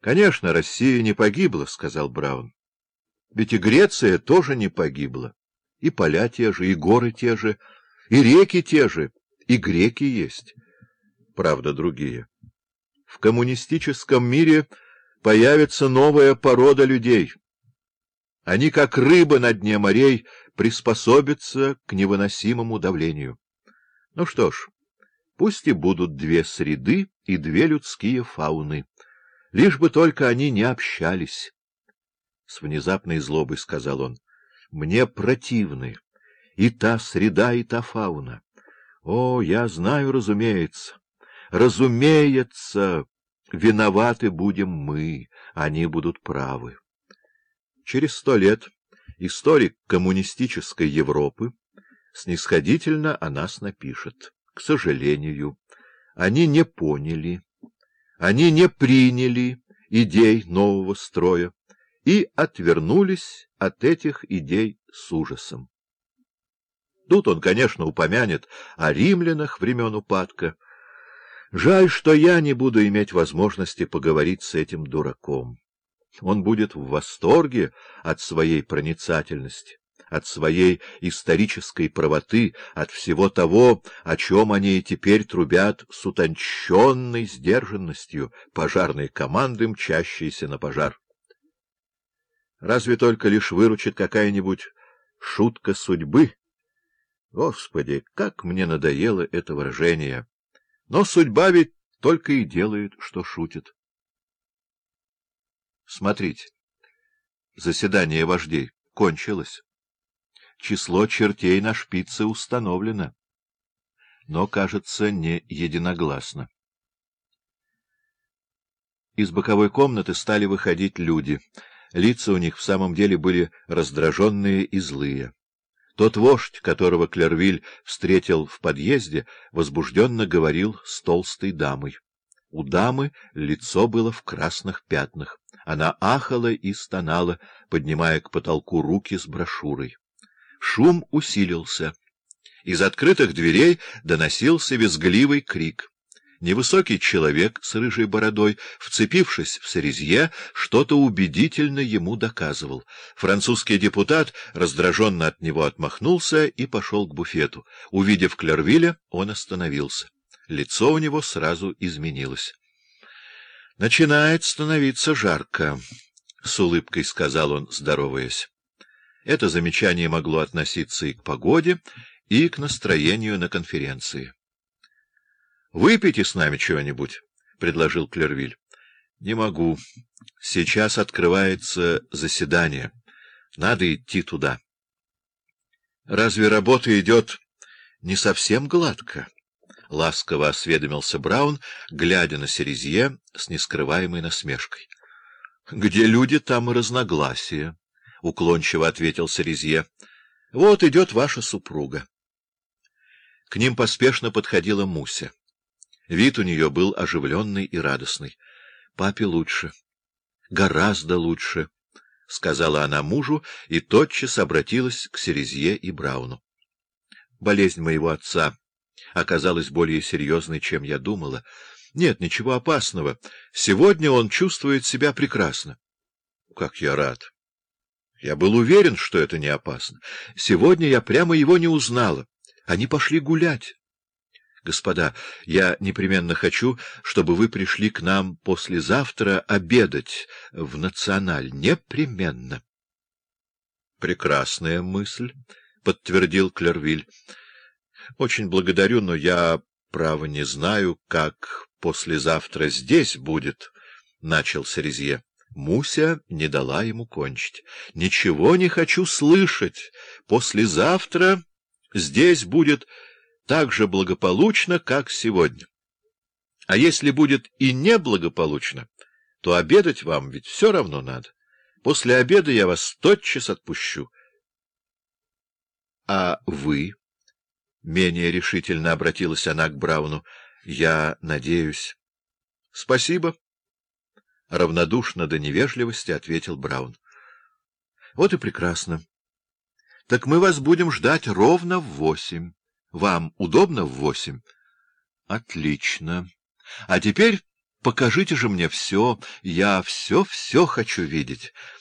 — Конечно, Россия не погибла, — сказал Браун. — Ведь и Греция тоже не погибла. И поля те же, и горы те же, и реки те же, и греки есть. Правда, другие. В коммунистическом мире появится новая порода людей. Они, как рыбы на дне морей, приспособятся к невыносимому давлению. Ну что ж, пусть и будут две среды и две людские фауны, лишь бы только они не общались. С внезапной злобой сказал он, — мне противны и та среда, и та фауна. О, я знаю, разумеется, разумеется, виноваты будем мы, они будут правы. Через сто лет историк коммунистической Европы снисходительно о нас напишет. К сожалению, они не поняли, они не приняли идей нового строя и отвернулись от этих идей с ужасом. Тут он, конечно, упомянет о римлянах времен упадка. Жаль, что я не буду иметь возможности поговорить с этим дураком. Он будет в восторге от своей проницательности, от своей исторической правоты, от всего того, о чем они теперь трубят с утонченной сдержанностью пожарной команды, мчащейся на пожар. Разве только лишь выручит какая-нибудь шутка судьбы? Господи, как мне надоело это выражение! Но судьба ведь только и делает, что шутит. Смотрите, заседание вождей кончилось. Число чертей на шпице установлено, но, кажется, не единогласно. Из боковой комнаты стали выходить люди. Лица у них в самом деле были раздраженные и злые. Тот вождь, которого Клервиль встретил в подъезде, возбужденно говорил с толстой дамой. У дамы лицо было в красных пятнах. Она ахала и стонала, поднимая к потолку руки с брошюрой. Шум усилился. Из открытых дверей доносился визгливый крик. Невысокий человек с рыжей бородой, вцепившись в срезье, что-то убедительно ему доказывал. Французский депутат раздраженно от него отмахнулся и пошел к буфету. Увидев Клервиля, он остановился. Лицо у него сразу изменилось. — Начинает становиться жарко, — с улыбкой сказал он, здороваясь. Это замечание могло относиться и к погоде, и к настроению на конференции. — Выпейте с нами чего-нибудь, — предложил Клервиль. — Не могу. Сейчас открывается заседание. Надо идти туда. — Разве работа идет не совсем гладко? —— ласково осведомился Браун, глядя на Серезье с нескрываемой насмешкой. — Где люди, там и разногласия, — уклончиво ответил Серезье. — Вот идет ваша супруга. К ним поспешно подходила Муся. Вид у нее был оживленный и радостный. — Папе лучше. — Гораздо лучше, — сказала она мужу и тотчас обратилась к Серезье и Брауну. — Болезнь моего отца оказалась более серьезной, чем я думала. Нет, ничего опасного. Сегодня он чувствует себя прекрасно. Как я рад! Я был уверен, что это не опасно. Сегодня я прямо его не узнала. Они пошли гулять. Господа, я непременно хочу, чтобы вы пришли к нам послезавтра обедать в Националь. Непременно. Прекрасная мысль, — подтвердил Клервиль. — Очень благодарю, но я, право, не знаю, как послезавтра здесь будет, — начал Серезье. Муся не дала ему кончить. — Ничего не хочу слышать. Послезавтра здесь будет так же благополучно, как сегодня. А если будет и неблагополучно, то обедать вам ведь все равно надо. После обеда я вас тотчас отпущу. — А вы? Менее решительно обратилась она к Брауну. — Я надеюсь. — Спасибо. Равнодушно до невежливости ответил Браун. — Вот и прекрасно. Так мы вас будем ждать ровно в восемь. Вам удобно в восемь? — Отлично. А теперь Покажите же мне все, я все-все хочу видеть.